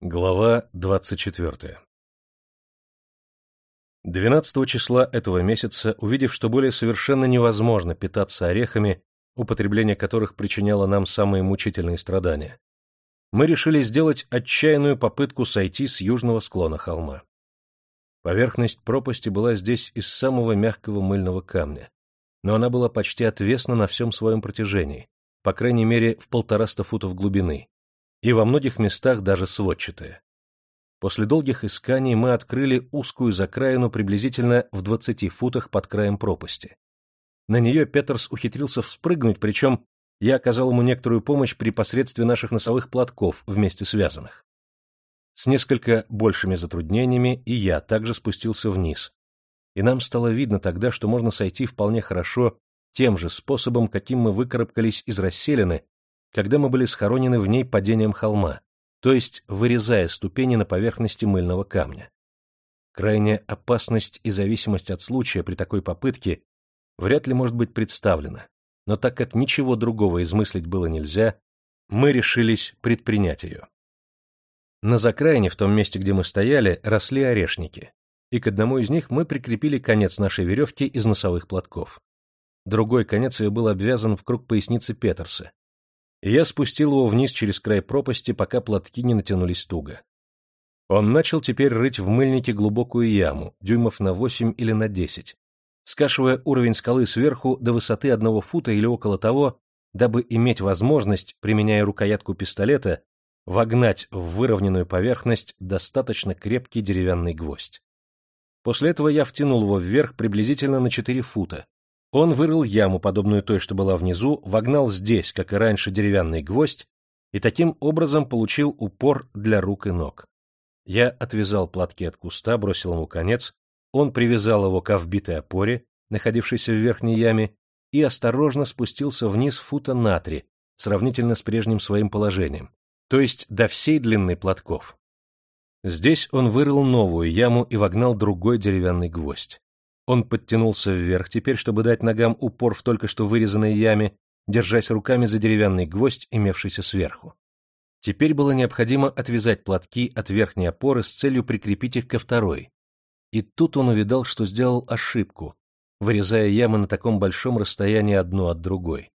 Глава 24 12 числа этого месяца, увидев, что более совершенно невозможно питаться орехами, употребление которых причиняло нам самые мучительные страдания, мы решили сделать отчаянную попытку сойти с южного склона холма. Поверхность пропасти была здесь из самого мягкого мыльного камня, но она была почти отвесна на всем своем протяжении, по крайней мере в полтораста футов глубины, и во многих местах даже сводчатая. После долгих исканий мы открыли узкую закраину приблизительно в двадцати футах под краем пропасти. На нее Петерс ухитрился вспрыгнуть, причем я оказал ему некоторую помощь при посредстве наших носовых платков, вместе связанных. С несколько большими затруднениями и я также спустился вниз, и нам стало видно тогда, что можно сойти вполне хорошо тем же способом, каким мы выкарабкались из расселины, когда мы были схоронены в ней падением холма, то есть вырезая ступени на поверхности мыльного камня. Крайняя опасность и зависимость от случая при такой попытке вряд ли может быть представлена, но так как ничего другого измыслить было нельзя, мы решились предпринять ее. На закраине, в том месте, где мы стояли, росли орешники, и к одному из них мы прикрепили конец нашей веревки из носовых платков. Другой конец ее был обвязан в круг поясницы Петерса, и я спустил его вниз через край пропасти, пока платки не натянулись туго. Он начал теперь рыть в мыльнике глубокую яму, дюймов на восемь или на десять, скашивая уровень скалы сверху до высоты одного фута или около того, дабы иметь возможность, применяя рукоятку пистолета, вогнать в выровненную поверхность достаточно крепкий деревянный гвоздь. После этого я втянул его вверх приблизительно на 4 фута. Он вырыл яму, подобную той, что была внизу, вогнал здесь, как и раньше, деревянный гвоздь, и таким образом получил упор для рук и ног. Я отвязал платки от куста, бросил ему конец, он привязал его к вбитой опоре, находившейся в верхней яме, и осторожно спустился вниз фута на три, сравнительно с прежним своим положением, то есть до всей длины платков. Здесь он вырыл новую яму и вогнал другой деревянный гвоздь. Он подтянулся вверх теперь, чтобы дать ногам упор в только что вырезанной яме, держась руками за деревянный гвоздь, имевшийся сверху. Теперь было необходимо отвязать платки от верхней опоры с целью прикрепить их ко второй. И тут он увидал, что сделал ошибку, вырезая ямы на таком большом расстоянии одну от другой.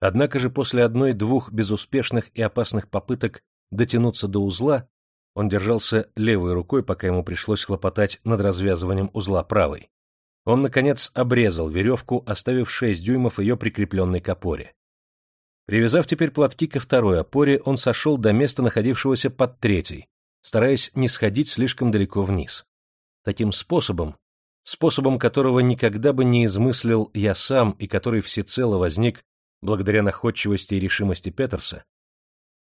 Однако же после одной-двух безуспешных и опасных попыток дотянуться до узла, он держался левой рукой, пока ему пришлось хлопотать над развязыванием узла правой. Он, наконец, обрезал веревку, оставив шесть дюймов ее прикрепленной к опоре. Привязав теперь платки ко второй опоре, он сошел до места, находившегося под третьей, стараясь не сходить слишком далеко вниз. Таким способом, способом которого никогда бы не измыслил я сам и который всецело возник благодаря находчивости и решимости Петерса,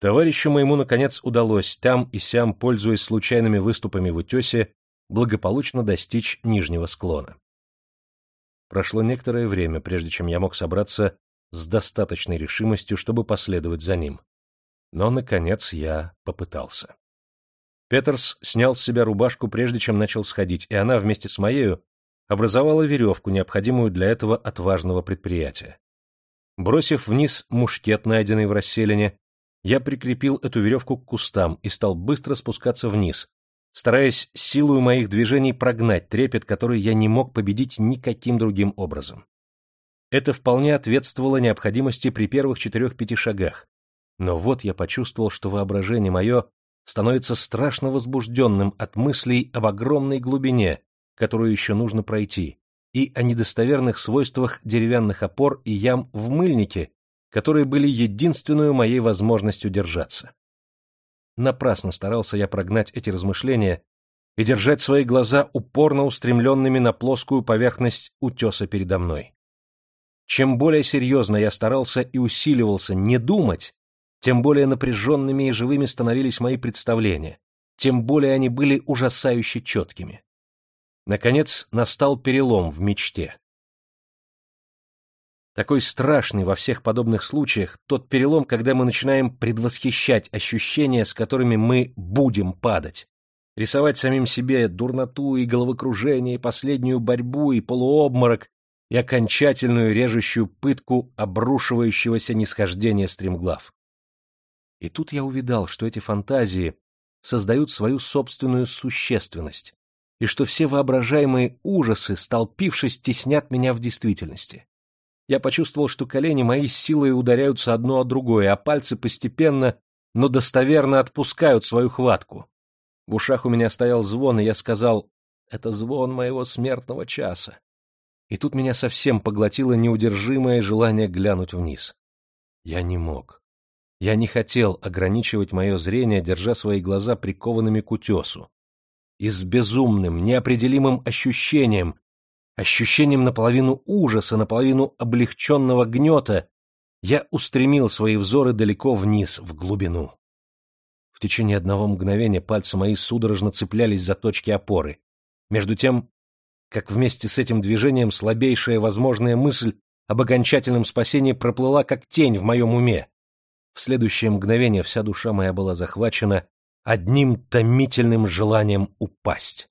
Товарищу моему, наконец, удалось там и сям, пользуясь случайными выступами в утесе, благополучно достичь нижнего склона. Прошло некоторое время, прежде чем я мог собраться с достаточной решимостью, чтобы последовать за ним. Но, наконец, я попытался. Петерс снял с себя рубашку, прежде чем начал сходить, и она вместе с моею образовала веревку, необходимую для этого отважного предприятия. Бросив вниз мушкет, найденный в расселине, я прикрепил эту веревку к кустам и стал быстро спускаться вниз, стараясь силою моих движений прогнать трепет, который я не мог победить никаким другим образом. Это вполне ответствовало необходимости при первых четырех-пяти шагах. Но вот я почувствовал, что воображение мое становится страшно возбужденным от мыслей об огромной глубине, которую еще нужно пройти, и о недостоверных свойствах деревянных опор и ям в мыльнике, которые были единственной моей возможностью держаться. Напрасно старался я прогнать эти размышления и держать свои глаза упорно устремленными на плоскую поверхность утеса передо мной. Чем более серьезно я старался и усиливался не думать, тем более напряженными и живыми становились мои представления, тем более они были ужасающе четкими. Наконец настал перелом в мечте такой страшный во всех подобных случаях тот перелом, когда мы начинаем предвосхищать ощущения, с которыми мы будем падать, рисовать самим себе дурноту и головокружение, и последнюю борьбу, и полуобморок, и окончательную режущую пытку обрушивающегося нисхождения стремглав. И тут я увидал, что эти фантазии создают свою собственную существенность, и что все воображаемые ужасы, столпившись, теснят меня в действительности. Я почувствовал, что колени мои силой ударяются одно о другое, а пальцы постепенно, но достоверно отпускают свою хватку. В ушах у меня стоял звон, и я сказал, это звон моего смертного часа. И тут меня совсем поглотило неудержимое желание глянуть вниз. Я не мог. Я не хотел ограничивать мое зрение, держа свои глаза прикованными к утесу. И с безумным, неопределимым ощущением, ощущением наполовину ужаса, наполовину облегченного гнета, я устремил свои взоры далеко вниз, в глубину. В течение одного мгновения пальцы мои судорожно цеплялись за точки опоры. Между тем, как вместе с этим движением слабейшая возможная мысль об окончательном спасении проплыла как тень в моем уме. В следующее мгновение вся душа моя была захвачена одним томительным желанием упасть.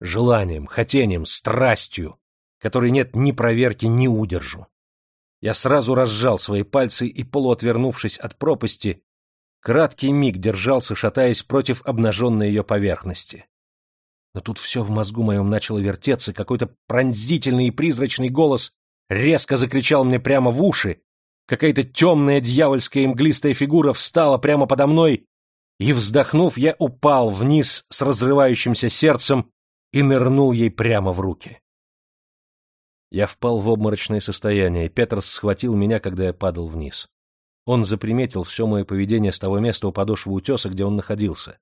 Желанием, хотением, страстью, которой нет ни проверки, ни удержу. Я сразу разжал свои пальцы и, полуотвернувшись от пропасти, краткий миг держался, шатаясь против обнаженной ее поверхности. Но тут все в мозгу моем начало вертеться, какой-то пронзительный и призрачный голос резко закричал мне прямо в уши, какая-то темная дьявольская мглистая фигура встала прямо подо мной, и, вздохнув, я упал вниз с разрывающимся сердцем и нырнул ей прямо в руки. Я впал в обморочное состояние, Петерс схватил меня, когда я падал вниз. Он заприметил все мое поведение с того места у подошвы утеса, где он находился.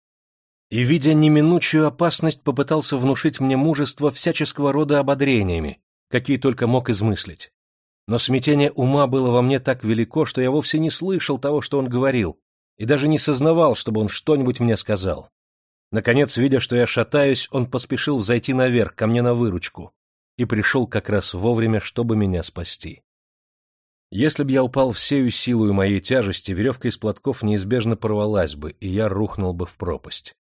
И, видя неминучую опасность, попытался внушить мне мужество всяческого рода ободрениями, какие только мог измыслить. Но смятение ума было во мне так велико, что я вовсе не слышал того, что он говорил, и даже не сознавал, чтобы он что-нибудь мне сказал. Наконец, видя, что я шатаюсь, он поспешил зайти наверх, ко мне на выручку, и пришел как раз вовремя, чтобы меня спасти. Если б я упал всею силою моей тяжести, веревка из платков неизбежно порвалась бы, и я рухнул бы в пропасть.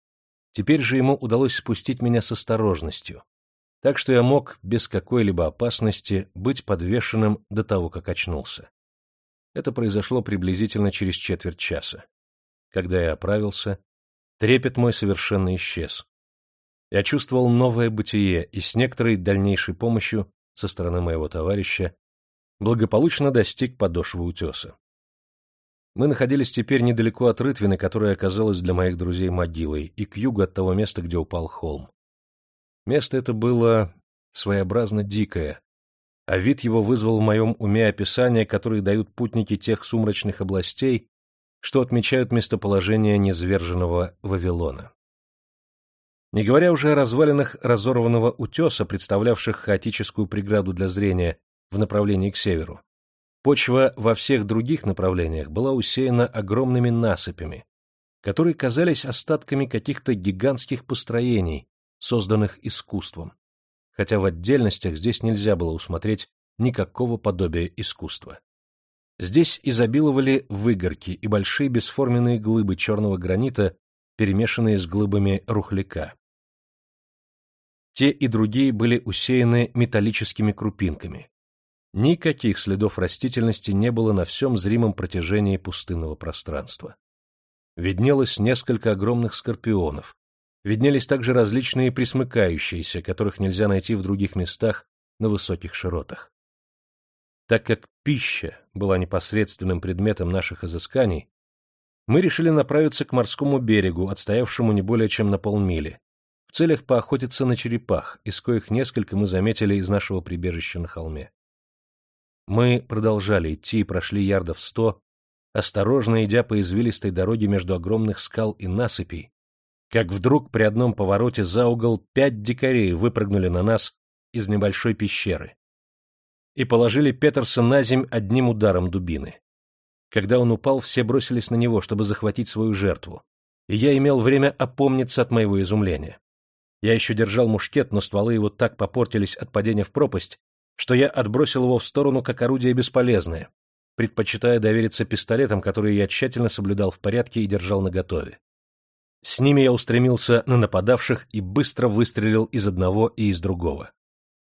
Теперь же ему удалось спустить меня с осторожностью, так что я мог без какой-либо опасности быть подвешенным до того, как очнулся. Это произошло приблизительно через четверть часа. Когда я оправился, трепет мой совершенно исчез. Я чувствовал новое бытие и с некоторой дальнейшей помощью со стороны моего товарища благополучно достиг подошвы утеса. Мы находились теперь недалеко от Рытвины, которая оказалась для моих друзей могилой, и к югу от того места, где упал холм. Место это было своеобразно дикое, а вид его вызвал в моем уме описания, которые дают путники тех сумрачных областей, что отмечают местоположение низверженного Вавилона. Не говоря уже о развалинах разорванного утеса, представлявших хаотическую преграду для зрения в направлении к северу. Почва во всех других направлениях была усеяна огромными насыпями, которые казались остатками каких-то гигантских построений, созданных искусством, хотя в отдельностях здесь нельзя было усмотреть никакого подобия искусства. Здесь изобиловали выгорки и большие бесформенные глыбы черного гранита, перемешанные с глыбами рухляка. Те и другие были усеяны металлическими крупинками. Никаких следов растительности не было на всем зримом протяжении пустынного пространства. Виднелось несколько огромных скорпионов. Виднелись также различные присмыкающиеся, которых нельзя найти в других местах на высоких широтах. Так как пища была непосредственным предметом наших изысканий, мы решили направиться к морскому берегу, отстоявшему не более чем на полмили, целях поохотиться на черепах, из коих несколько мы заметили из нашего прибежища на холме. Мы продолжали идти и прошли ярдов сто, осторожно идя по извилистой дороге между огромных скал и насыпей, как вдруг при одном повороте за угол пять дикарей выпрыгнули на нас из небольшой пещеры и положили Петерса на земь одним ударом дубины. Когда он упал, все бросились на него, чтобы захватить свою жертву, и я имел время опомниться от моего изумления. Я еще держал мушкет, но стволы его так попортились от падения в пропасть, что я отбросил его в сторону как орудие бесполезное, предпочитая довериться пистолетам, которые я тщательно соблюдал в порядке и держал наготове. С ними я устремился на нападавших и быстро выстрелил из одного и из другого.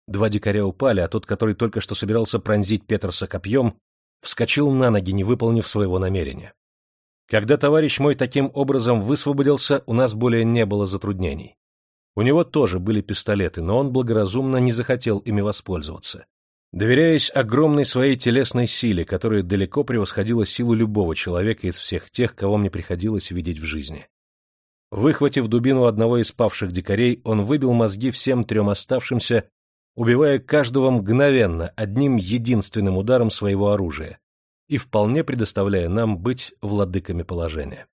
Два дикаря упали, а тот, который только что собирался пронзить Петерса копьем, вскочил на ноги, не выполнив своего намерения. Когда товарищ мой таким образом высвободился, у нас более не было затруднений. У него тоже были пистолеты, но он благоразумно не захотел ими воспользоваться. Доверяясь огромной своей телесной силе, которая далеко превосходила силу любого человека из всех тех, кого мне приходилось видеть в жизни. Выхватив дубину одного из павших дикарей, он выбил мозги всем трем оставшимся, убивая каждого мгновенно, одним единственным ударом своего оружия, и вполне предоставляя нам быть владыками положения.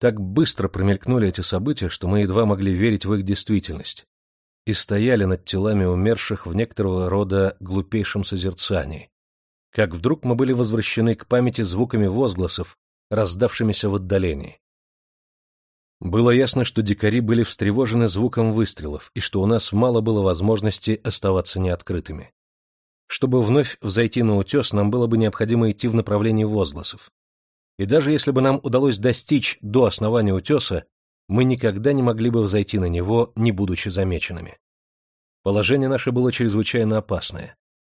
Так быстро промелькнули эти события, что мы едва могли верить в их действительность, и стояли над телами умерших в некоторого рода глупейшем созерцании, как вдруг мы были возвращены к памяти звуками возгласов, раздавшимися в отдалении. Было ясно, что дикари были встревожены звуком выстрелов, и что у нас мало было возможности оставаться неоткрытыми. Чтобы вновь взойти на утес, нам было бы необходимо идти в направлении возгласов. И даже если бы нам удалось достичь до основания утеса, мы никогда не могли бы взойти на него, не будучи замеченными. Положение наше было чрезвычайно опасное.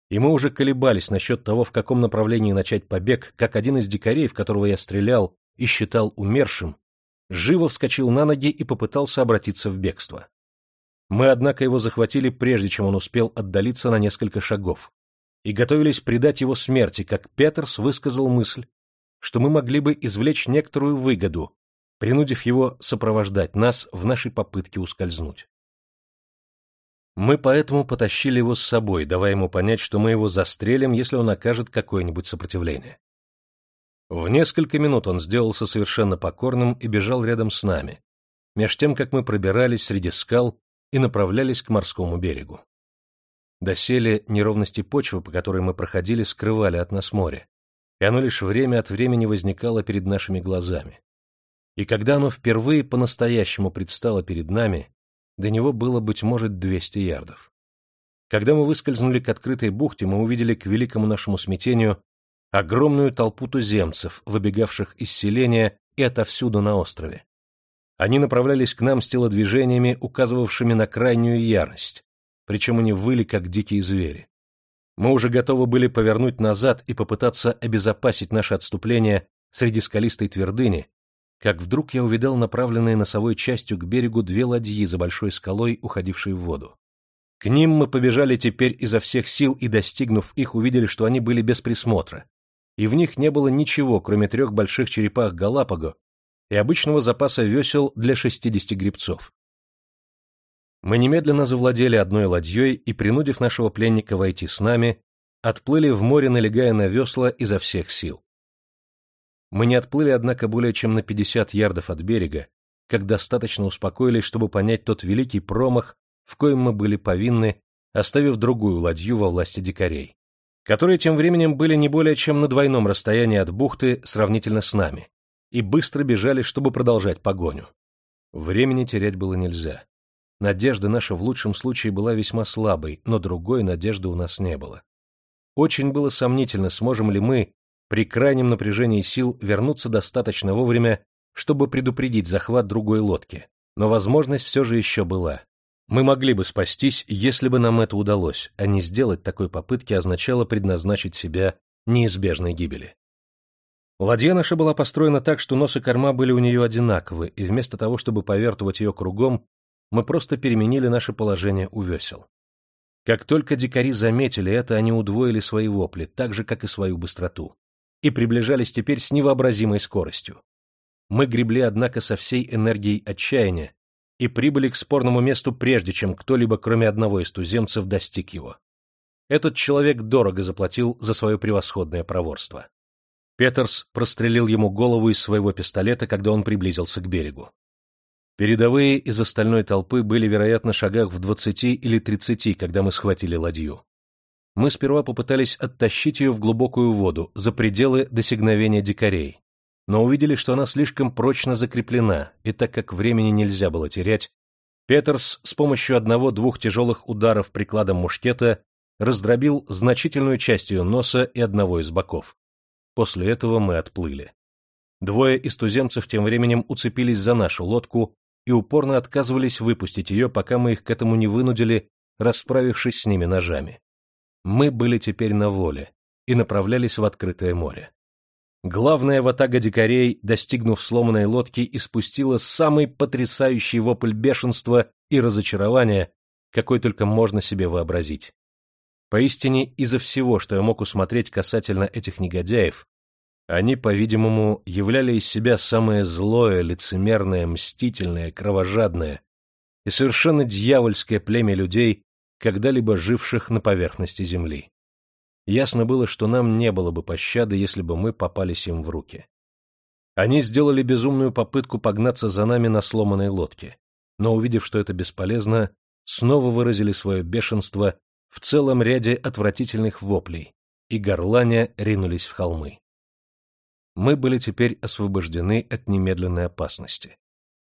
И мы уже колебались насчет того, в каком направлении начать побег, как один из дикарей, в которого я стрелял и считал умершим, живо вскочил на ноги и попытался обратиться в бегство. Мы, однако, его захватили, прежде чем он успел отдалиться на несколько шагов и готовились предать его смерти, как Петерс высказал мысль, что мы могли бы извлечь некоторую выгоду, принудив его сопровождать нас в нашей попытке ускользнуть. Мы поэтому потащили его с собой, давая ему понять, что мы его застрелим, если он окажет какое-нибудь сопротивление. В несколько минут он сделался совершенно покорным и бежал рядом с нами, меж тем, как мы пробирались среди скал и направлялись к морскому берегу. Доселе неровности почвы, по которой мы проходили, скрывали от нас море, и оно лишь время от времени возникало перед нашими глазами. И когда оно впервые по-настоящему предстало перед нами, до него было, быть может, 200 ярдов. Когда мы выскользнули к открытой бухте, мы увидели к великому нашему смятению огромную толпу туземцев, выбегавших из селения и отовсюду на острове. Они направлялись к нам с телодвижениями, указывавшими на крайнюю ярость, причем они выли, как дикие звери. Мы уже готовы были повернуть назад и попытаться обезопасить наше отступление среди скалистой твердыни, как вдруг я увидал направленные носовой частью к берегу две ладьи за большой скалой, уходившей в воду. К ним мы побежали теперь изо всех сил и, достигнув их, увидели, что они были без присмотра, и в них не было ничего, кроме трех больших черепах Галапаго и обычного запаса весел для шестидесяти гребцов. Мы немедленно завладели одной ладьей и, принудив нашего пленника войти с нами, отплыли в море, налегая на весла изо всех сил. Мы не отплыли, однако, более чем на 50 ярдов от берега, как достаточно успокоились, чтобы понять тот великий промах, в коем мы были повинны, оставив другую ладью во власти дикарей, которые тем временем были не более чем на двойном расстоянии от бухты сравнительно с нами, и быстро бежали, чтобы продолжать погоню. Времени терять было нельзя. Надежда наша в лучшем случае была весьма слабой, но другой надежды у нас не было. Очень было сомнительно, сможем ли мы, при крайнем напряжении сил, вернуться достаточно вовремя, чтобы предупредить захват другой лодки. Но возможность все же еще была. Мы могли бы спастись, если бы нам это удалось, а не сделать такой попытки означало предназначить себя неизбежной гибели. Ладья наша была построена так, что нос и корма были у нее одинаковы, и вместо того, чтобы повертывать ее кругом, мы просто переменили наше положение у весел. Как только дикари заметили это, они удвоили свои вопли, так же, как и свою быстроту, и приближались теперь с невообразимой скоростью. Мы гребли, однако, со всей энергией отчаяния и прибыли к спорному месту прежде, чем кто-либо, кроме одного из туземцев, достиг его. Этот человек дорого заплатил за свое превосходное проворство. Петерс прострелил ему голову из своего пистолета, когда он приблизился к берегу. Передовые из остальной толпы были, вероятно, шагах в двадцати или тридцати, когда мы схватили ладью. Мы сперва попытались оттащить ее в глубокую воду, за пределы досягновения дикарей, но увидели, что она слишком прочно закреплена, и так как времени нельзя было терять, Петерс с помощью одного-двух тяжелых ударов прикладом мушкета раздробил значительную часть ее носа и одного из боков. После этого мы отплыли. Двое из туземцев тем временем уцепились за нашу лодку и упорно отказывались выпустить ее, пока мы их к этому не вынудили, расправившись с ними ножами. Мы были теперь на воле и направлялись в открытое море. Главная ватага дикарей, достигнув сломанной лодки, испустила самый потрясающий вопль бешенства и разочарования, какой только можно себе вообразить. Поистине, из-за всего, что я мог усмотреть касательно этих негодяев, они, по-видимому, являли из себя самое злое, лицемерное, мстительное, кровожадное и совершенно дьявольское племя людей, когда-либо живших на поверхности земли. Ясно было, что нам не было бы пощады, если бы мы попались им в руки. Они сделали безумную попытку погнаться за нами на сломанной лодке, но, увидев, что это бесполезно, снова выразили свое бешенство в целом ряде отвратительных воплей, и горланя ринулись в холмы. Мы были теперь освобождены от немедленной опасности.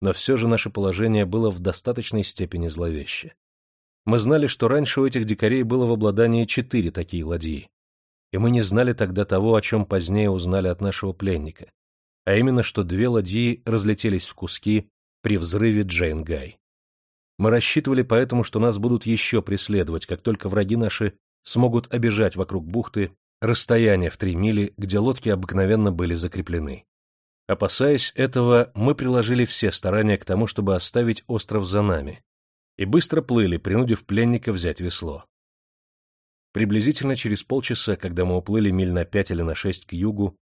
Но все же наше положение было в достаточной степени зловеще. Мы знали, что раньше у этих дикарей было в обладании четыре такие ладьи, и мы не знали тогда того, о чем позднее узнали от нашего пленника, а именно, что две ладьи разлетелись в куски при взрыве Джейн Гай. Мы рассчитывали поэтому, что нас будут еще преследовать, как только враги наши смогут обижать вокруг бухты расстояние в три мили, где лодки обыкновенно были закреплены. Опасаясь этого, мы приложили все старания к тому, чтобы оставить остров за нами, и быстро плыли, принудив пленника взять весло. Приблизительно через полчаса, когда мы уплыли миль на пять или на шесть к югу,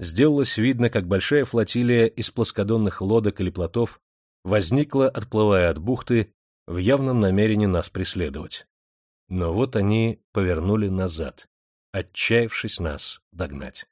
сделалось видно, как большая флотилия из плоскодонных лодок или плотов возникла, отплывая от бухты, в явном намерении нас преследовать. Но вот они повернули назад, отчаявшись нас догнать.